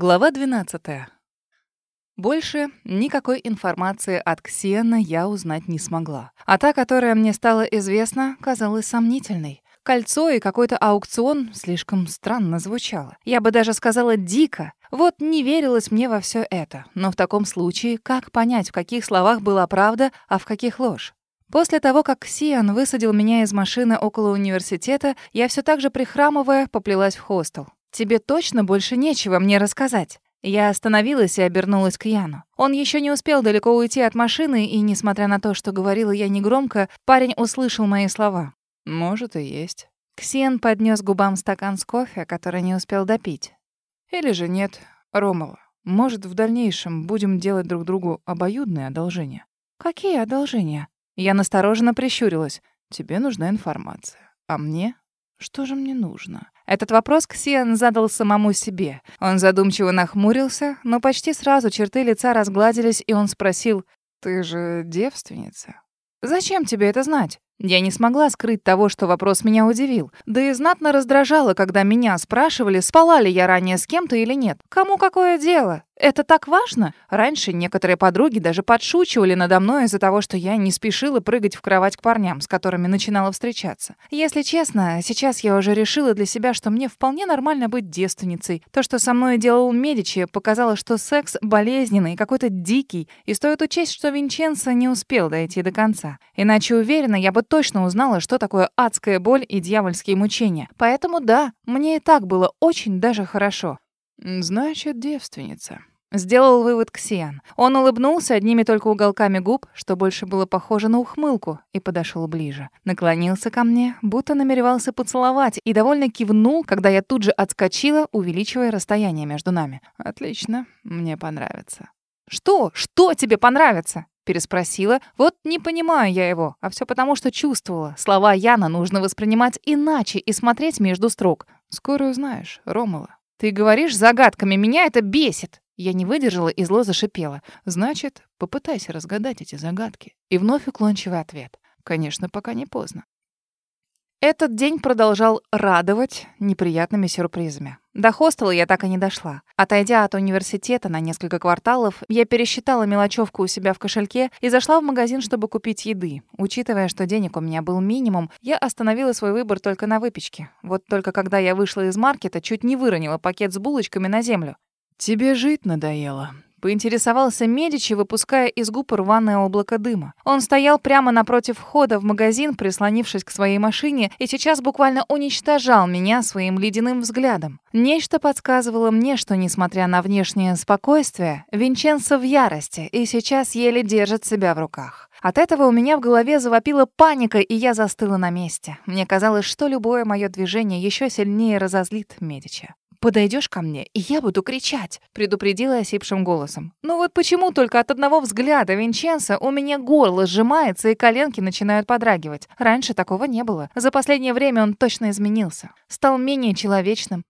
Глава 12. Больше никакой информации от Ксиана я узнать не смогла. А та, которая мне стала известна, казалась сомнительной. Кольцо и какой-то аукцион слишком странно звучало. Я бы даже сказала дико. Вот не верилось мне во все это. Но в таком случае, как понять, в каких словах была правда, а в каких ложь? После того, как Ксиан высадил меня из машины около университета, я все так же прихрамывая поплелась в хостел. «Тебе точно больше нечего мне рассказать?» Я остановилась и обернулась к Яну. Он еще не успел далеко уйти от машины, и, несмотря на то, что говорила я негромко, парень услышал мои слова. «Может, и есть». Ксен поднес губам стакан с кофе, который не успел допить. «Или же нет, Ромова. Может, в дальнейшем будем делать друг другу обоюдные одолжения?» «Какие одолжения?» Я настороженно прищурилась. «Тебе нужна информация. А мне? Что же мне нужно?» Этот вопрос Ксиан задал самому себе. Он задумчиво нахмурился, но почти сразу черты лица разгладились, и он спросил, «Ты же девственница?» «Зачем тебе это знать?» Я не смогла скрыть того, что вопрос меня удивил. Да и знатно раздражало, когда меня спрашивали, спала ли я ранее с кем-то или нет. Кому какое дело? Это так важно? Раньше некоторые подруги даже подшучивали надо мной из-за того, что я не спешила прыгать в кровать к парням, с которыми начинала встречаться. Если честно, сейчас я уже решила для себя, что мне вполне нормально быть девственницей. То, что со мной делал Медичи, показало, что секс болезненный, какой-то дикий, и стоит учесть, что Винченцо не успел дойти до конца. Иначе, уверена, я бы точно узнала, что такое адская боль и дьявольские мучения. Поэтому да, мне и так было очень даже хорошо. «Значит, девственница», Сделал вывод Ксиан. Он улыбнулся одними только уголками губ, что больше было похоже на ухмылку, и подошел ближе. Наклонился ко мне, будто намеревался поцеловать, и довольно кивнул, когда я тут же отскочила, увеличивая расстояние между нами. «Отлично, мне понравится». «Что? Что тебе понравится?» Переспросила. Вот не понимаю я его, а все потому, что чувствовала. Слова Яна нужно воспринимать иначе и смотреть между строк. «Скоро узнаешь, Ромала». «Ты говоришь загадками, меня это бесит!» Я не выдержала и зло зашипела. «Значит, попытайся разгадать эти загадки». И вновь уклончивый ответ. «Конечно, пока не поздно». Этот день продолжал радовать неприятными сюрпризами. До хостела я так и не дошла. Отойдя от университета на несколько кварталов, я пересчитала мелочевку у себя в кошельке и зашла в магазин, чтобы купить еды. Учитывая, что денег у меня был минимум, я остановила свой выбор только на выпечке. Вот только когда я вышла из маркета, чуть не выронила пакет с булочками на землю. «Тебе жить надоело», Поинтересовался Медичи, выпуская из губ рваное облако дыма. Он стоял прямо напротив входа в магазин, прислонившись к своей машине, и сейчас буквально уничтожал меня своим ледяным взглядом. Нечто подсказывало мне, что, несмотря на внешнее спокойствие, Винченцо в ярости и сейчас еле держит себя в руках. От этого у меня в голове завопила паника, и я застыла на месте. Мне казалось, что любое мое движение еще сильнее разозлит Медича подойдешь ко мне, и я буду кричать», — предупредила осипшим голосом. «Ну вот почему только от одного взгляда Винченца у меня горло сжимается и коленки начинают подрагивать? Раньше такого не было. За последнее время он точно изменился. Стал менее человечным.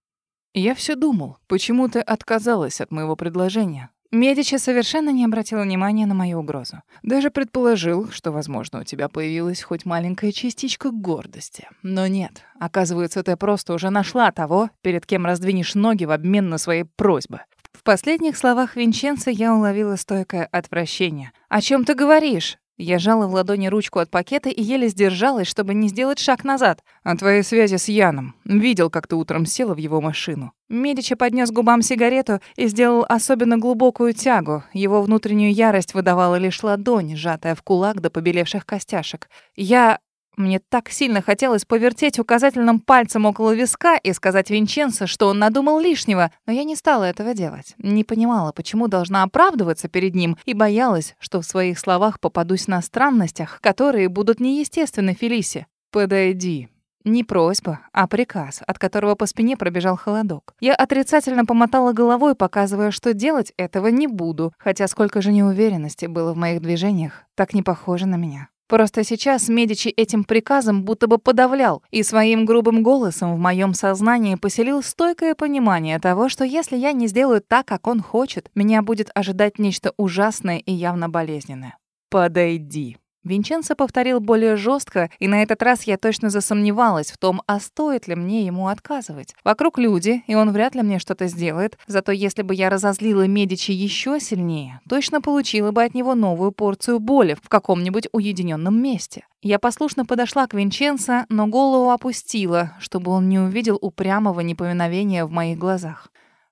Я все думал, почему ты отказалась от моего предложения. Медичи совершенно не обратил внимания на мою угрозу. Даже предположил, что, возможно, у тебя появилась хоть маленькая частичка гордости. Но нет, оказывается, ты просто уже нашла того, перед кем раздвинешь ноги в обмен на свои просьбы. В последних словах Винченца я уловила стойкое отвращение. «О чем ты говоришь?» Я жала в ладони ручку от пакета и еле сдержалась, чтобы не сделать шаг назад. «О твоей связи с Яном. Видел, как ты утром села в его машину». Медичи поднес губам сигарету и сделал особенно глубокую тягу. Его внутреннюю ярость выдавала лишь ладонь, сжатая в кулак до побелевших костяшек. Я мне так сильно хотелось повертеть указательным пальцем около виска и сказать Винченцо, что он надумал лишнего, но я не стала этого делать. Не понимала, почему должна оправдываться перед ним, и боялась, что в своих словах попадусь на странностях, которые будут неестественны Фелисе. «Подойди», не просьба, а приказ, от которого по спине пробежал холодок. Я отрицательно помотала головой, показывая, что делать этого не буду, хотя сколько же неуверенности было в моих движениях, так не похоже на меня. Просто сейчас Медичи этим приказом будто бы подавлял, и своим грубым голосом в моем сознании поселил стойкое понимание того, что если я не сделаю так, как он хочет, меня будет ожидать нечто ужасное и явно болезненное. «Подойди», Винченцо повторил более жестко, и на этот раз я точно засомневалась в том, а стоит ли мне ему отказывать. Вокруг люди, и он вряд ли мне что-то сделает. Зато если бы я разозлила Медичи еще сильнее, точно получила бы от него новую порцию боли в каком-нибудь уединенном месте. Я послушно подошла к Винченцо, но голову опустила, чтобы он не увидел упрямого неповиновения в моих глазах.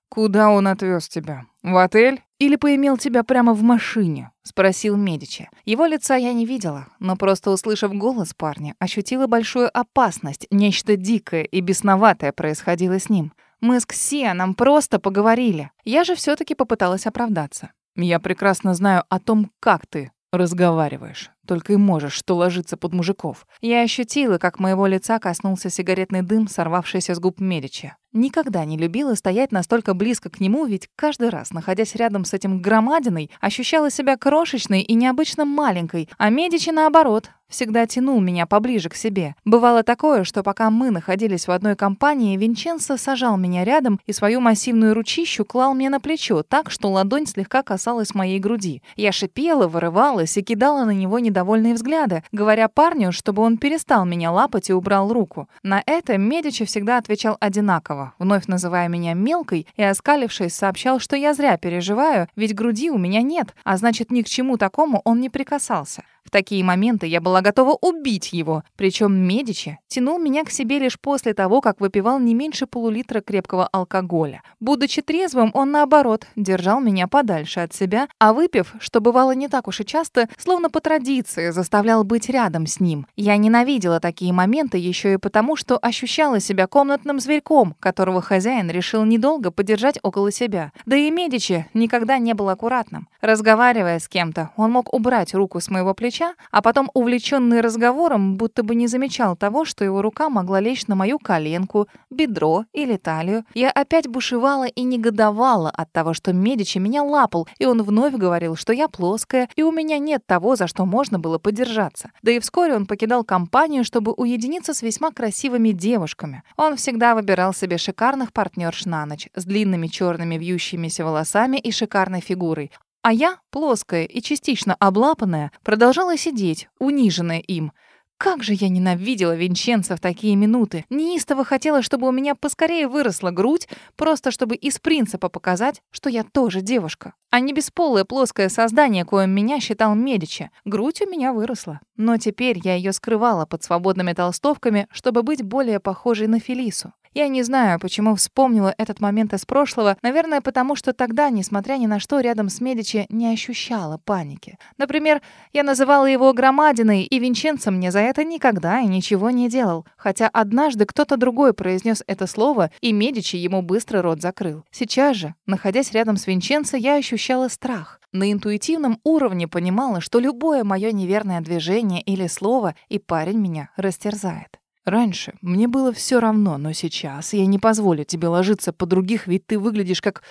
«Куда он отвез тебя? В отель? Или поимел тебя прямо в машине?» — спросил Медичи. Его лица я не видела, но просто услышав голос парня, ощутила большую опасность. Нечто дикое и бесноватое происходило с ним. Мы с Ксианом просто поговорили. Я же все таки попыталась оправдаться. «Я прекрасно знаю о том, как ты разговариваешь. Только и можешь что ложиться под мужиков. Я ощутила, как моего лица коснулся сигаретный дым, сорвавшийся с губ Медичи. Никогда не любила стоять настолько близко к нему, ведь каждый раз, находясь рядом с этим громадиной, ощущала себя крошечной и необычно маленькой, а Медичи, наоборот, всегда тянул меня поближе к себе. Бывало такое, что пока мы находились в одной компании, Винченцо сажал меня рядом и свою массивную ручищу клал мне на плечо так, что ладонь слегка касалась моей груди. Я шипела, вырывалась и кидала на него недовольно недовольные взгляды, говоря парню, чтобы он перестал меня лапать и убрал руку. На это Медичи всегда отвечал одинаково, вновь называя меня мелкой и, оскалившись, сообщал, что я зря переживаю, ведь груди у меня нет, а значит, ни к чему такому он не прикасался. В такие моменты я была готова убить его. Причем Медичи тянул меня к себе лишь после того, как выпивал не меньше полулитра крепкого алкоголя. Будучи трезвым, он, наоборот, держал меня подальше от себя, а выпив, что бывало не так уж и часто, словно по традиции, заставлял быть рядом с ним. Я ненавидела такие моменты еще и потому, что ощущала себя комнатным зверьком, которого хозяин решил недолго подержать около себя. Да и Медичи никогда не был аккуратным. Разговаривая с кем-то, он мог убрать руку с моего плеча, плеча, а потом, увлеченный разговором, будто бы не замечал того, что его рука могла лечь на мою коленку, бедро или талию. Я опять бушевала и негодовала от того, что Медичи меня лапал, и он вновь говорил, что я плоская, и у меня нет того, за что можно было подержаться. Да и вскоре он покидал компанию, чтобы уединиться с весьма красивыми девушками. Он всегда выбирал себе шикарных партнерш на ночь, с длинными черными вьющимися волосами и шикарной фигурой. А я, плоская и частично облапанная, продолжала сидеть, униженная им. Как же я ненавидела Винченца в такие минуты. Неистово хотела, чтобы у меня поскорее выросла грудь, просто чтобы из принципа показать, что я тоже девушка, а не бесполое плоское создание, коим меня считал Медичи. Грудь у меня выросла, но теперь я ее скрывала под свободными толстовками, чтобы быть более похожей на Фелису. Я не знаю, почему вспомнила этот момент из прошлого. Наверное, потому что тогда, несмотря ни на что, рядом с Медичи не ощущала паники. Например, я называла его громадиной, и Винченцо мне за это никогда и ничего не делал. Хотя однажды кто-то другой произнес это слово, и Медичи ему быстро рот закрыл. Сейчас же, находясь рядом с Винченцо, я ощущала страх. На интуитивном уровне понимала, что любое мое неверное движение или слово, и парень меня растерзает. Раньше мне было все равно, но сейчас я не позволю тебе ложиться по других, ведь ты выглядишь как...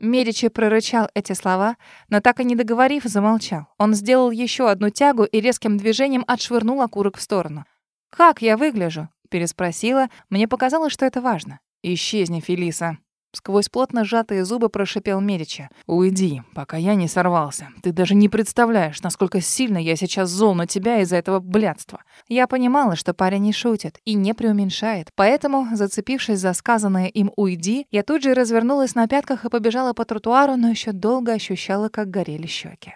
Медичи прорычал эти слова, но так и не договорив, замолчал. Он сделал еще одну тягу и резким движением отшвырнул окурок в сторону. «Как я выгляжу?» — переспросила. Мне показалось, что это важно. «Исчезни, Фелиса», Сквозь плотно сжатые зубы прошипел Медичи. «Уйди, пока я не сорвался. Ты даже не представляешь, насколько сильно я сейчас зол на тебя из-за этого блядства». Я понимала, что парень не шутит и не преуменьшает. Поэтому, зацепившись за сказанное им «уйди», я тут же развернулась на пятках и побежала по тротуару, но еще долго ощущала, как горели щеки.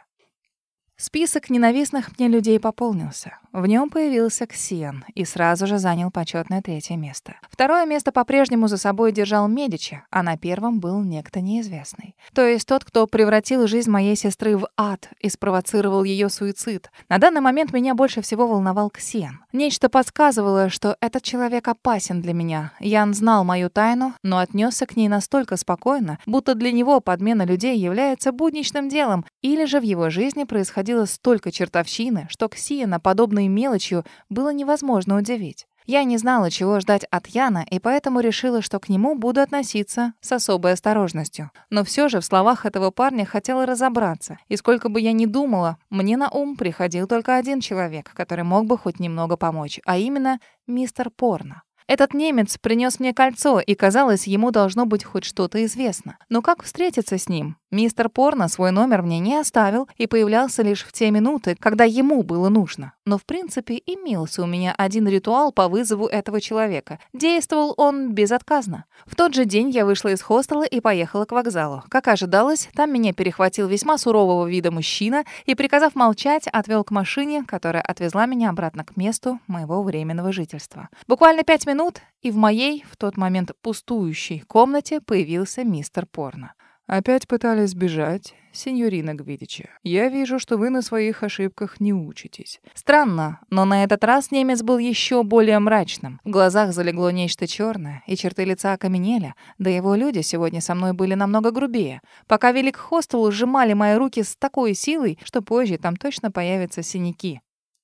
Список ненавистных мне людей пополнился. В нем появился Ксиан и сразу же занял почетное третье место. Второе место по-прежнему за собой держал Медичи, а на первом был некто неизвестный. То есть тот, кто превратил жизнь моей сестры в ад и спровоцировал ее суицид. На данный момент меня больше всего волновал Ксиан. Нечто подсказывало, что этот человек опасен для меня. Ян знал мою тайну, но отнесся к ней настолько спокойно, будто для него подмена людей является будничным делом, или же в его жизни происходило столько чертовщины, что Ксиена подобной мелочью было невозможно удивить. Я не знала, чего ждать от Яна, и поэтому решила, что к нему буду относиться с особой осторожностью. Но все же в словах этого парня хотела разобраться. И сколько бы я ни думала, мне на ум приходил только один человек, который мог бы хоть немного помочь, а именно мистер Порно. Этот немец принес мне кольцо, и казалось, ему должно быть хоть что-то известно. Но как встретиться с ним? Мистер Порно свой номер мне не оставил и появлялся лишь в те минуты, когда ему было нужно. Но, в принципе, имелся у меня один ритуал по вызову этого человека. Действовал он безотказно. В тот же день я вышла из хостела и поехала к вокзалу. Как ожидалось, там меня перехватил весьма сурового вида мужчина и, приказав молчать, отвел к машине, которая отвезла меня обратно к месту моего временного жительства. Буквально пять минут, и в моей, в тот момент пустующей комнате появился мистер Порно. Опять пытались сбежать, сеньорина Гвидичи. Я вижу, что вы на своих ошибках не учитесь. Странно, но на этот раз немец был еще более мрачным. В глазах залегло нечто черное, и черты лица окаменели. Да его люди сегодня со мной были намного грубее. Пока вели к хостелу, сжимали мои руки с такой силой, что позже там точно появятся синяки.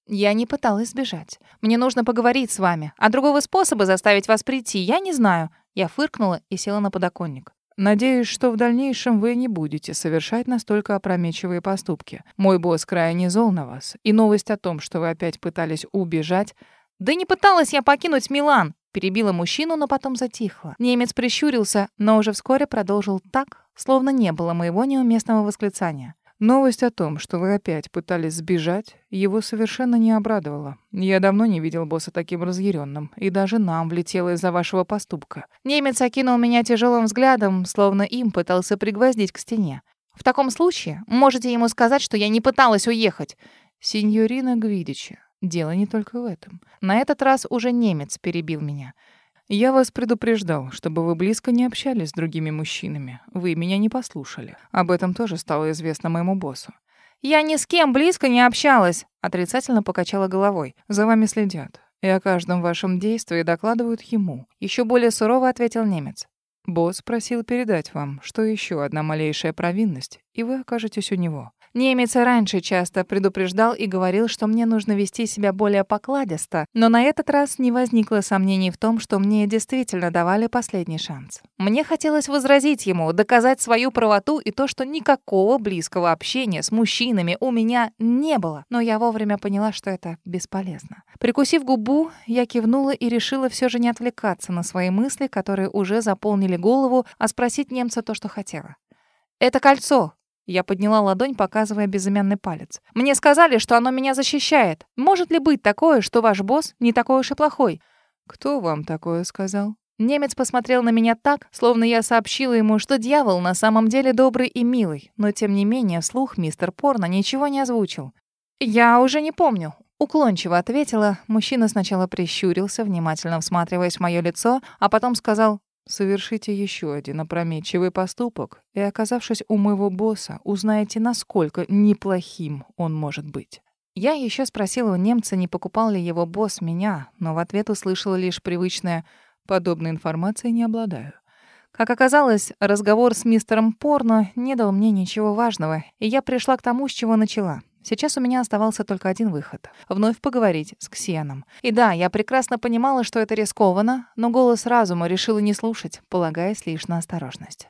Я не пыталась сбежать. Мне нужно поговорить с вами. А другого способа заставить вас прийти я не знаю. Я фыркнула и села на подоконник. Надеюсь, что в дальнейшем вы не будете совершать настолько опрометчивые поступки. Мой босс крайне зол на вас, и новость о том, что вы опять пытались убежать... Да не пыталась я покинуть Милан, перебила мужчину, но потом затихла. Немец прищурился, но уже вскоре продолжил так, словно не было моего неуместного восклицания. Новость о том, что вы опять пытались сбежать, его совершенно не обрадовала. Я давно не видел босса таким разъяренным, и даже нам влетело из-за вашего поступка. Немец окинул меня тяжелым взглядом, словно им пытался пригвоздить к стене. В таком случае можете ему сказать, что я не пыталась уехать. Синьорина Гвидичи, дело не только в этом. На этот раз уже немец перебил меня. Я вас предупреждал, чтобы вы близко не общались с другими мужчинами. Вы меня не послушали. Об этом тоже стало известно моему боссу. Я ни с кем близко не общалась, отрицательно покачала головой. За вами следят, и о каждом вашем действии докладывают ему. Еще более сурово ответил немец. Босс просил передать вам, что еще одна малейшая провинность, и вы окажетесь у него. Немец раньше часто предупреждал и говорил, что мне нужно вести себя более покладисто, но на этот раз не возникло сомнений в том, что мне действительно давали последний шанс. Мне хотелось возразить ему, доказать свою правоту и то, что никакого близкого общения с мужчинами у меня не было, но я вовремя поняла, что это бесполезно. Прикусив губу, я кивнула и решила все же не отвлекаться на свои мысли, которые уже заполнили голову, а спросить немца то, что хотела. «Это кольцо. Я подняла ладонь, показывая безымянный палец. «Мне сказали, что оно меня защищает. Может ли быть такое, что ваш босс не такой уж и плохой?» «Кто вам такое сказал?» Немец посмотрел на меня так, словно я сообщила ему, что дьявол на самом деле добрый и милый, но тем не менее вслух мистер Порно ничего не озвучил. «Я уже не помню», — уклончиво ответила. Мужчина сначала прищурился, внимательно всматриваясь в моё лицо, а потом сказал Совершите еще один опрометчивый поступок, и, оказавшись у моего босса, узнаете, насколько неплохим он может быть. Я еще спросила у немца, не покупал ли его босс меня, но в ответ услышала лишь привычное «подобной информацией не обладаю». Как оказалось, разговор с мистером Порно не дал мне ничего важного, и я пришла к тому, с чего начала. Сейчас у меня оставался только один выход — вновь поговорить с Ксеном. И да, я прекрасно понимала, что это рискованно, но голос разума решила не слушать, полагаясь лишь на осторожность.